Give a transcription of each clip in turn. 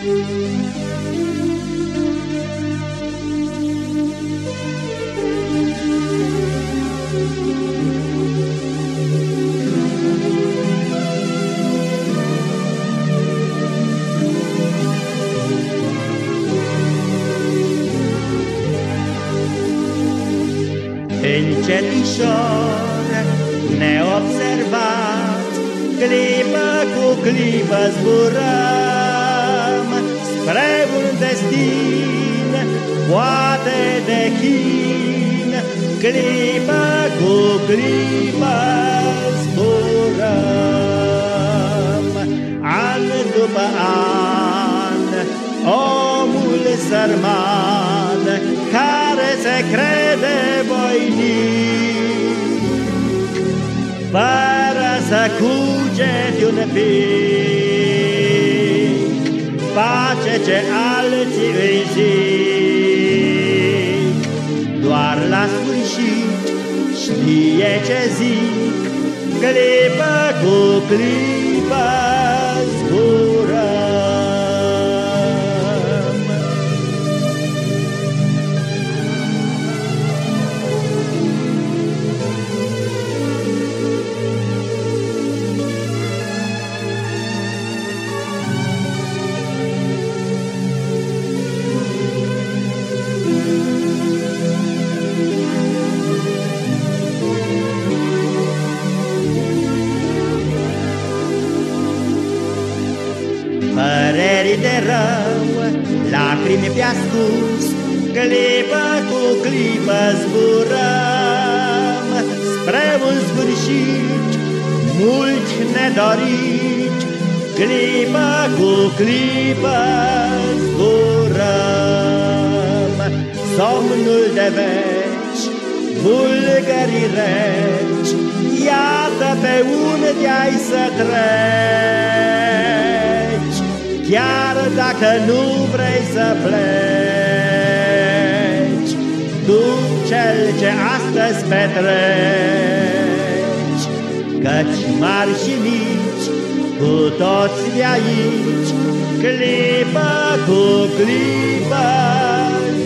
Încetișor, neobservat, clipă cu clipă zburăm Spre un destin, poate de chin, Clipă cu clipă zburăm. An după an, omul sărman, Care se crede voinic, Fără să cugeti un pic, Face ce alții îi zic, Doar la sfârșit știe ce zic, Clipă cu clipă Păreri de rău, lacrimi pe ascuns, Clipă cu clipă zburăm. Spre un sfârșit mult nedorit, Clipă cu clipă zburăm. Somnul de veci, vulgării reci, Iată pe unde ai să treci, Chiar dacă nu vrei să pleci, Tu cel ce astăzi petreci, Căci mari și mici, cu toți de aici, Clipă cu clipă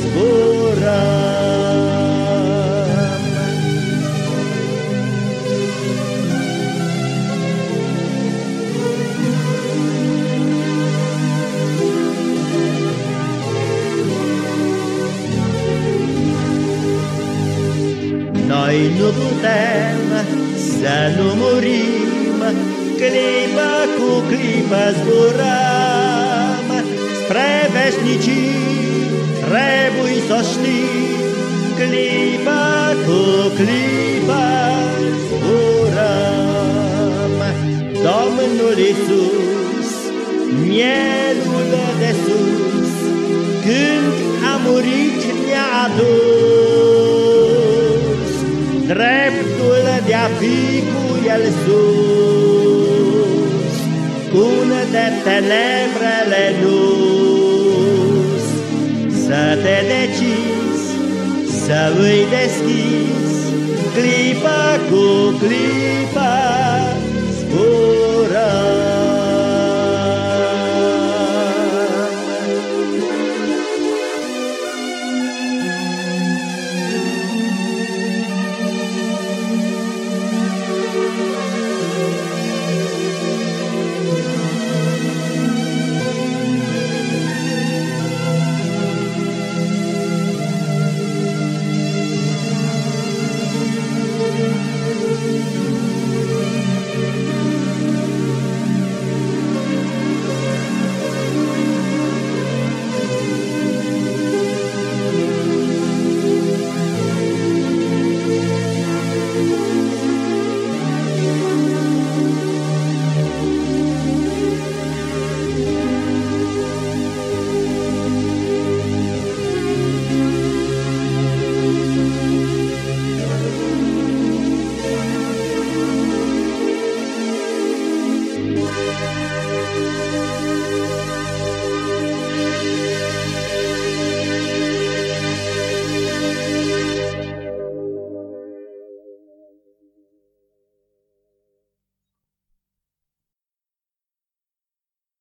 zburăm. Noi nu putem să nu murim, Clipă cu clipă zburăm. Spre veșnicii trebuie să știm, Clipă cu clipă zburăm. Domnul Iisus, mielul de sus, Când a murit ne-a adus Dreptul de-a fi cu el sus, Cum de tenebrele nus, Să te decizi, să îi deschizi, Clipă cu clipă,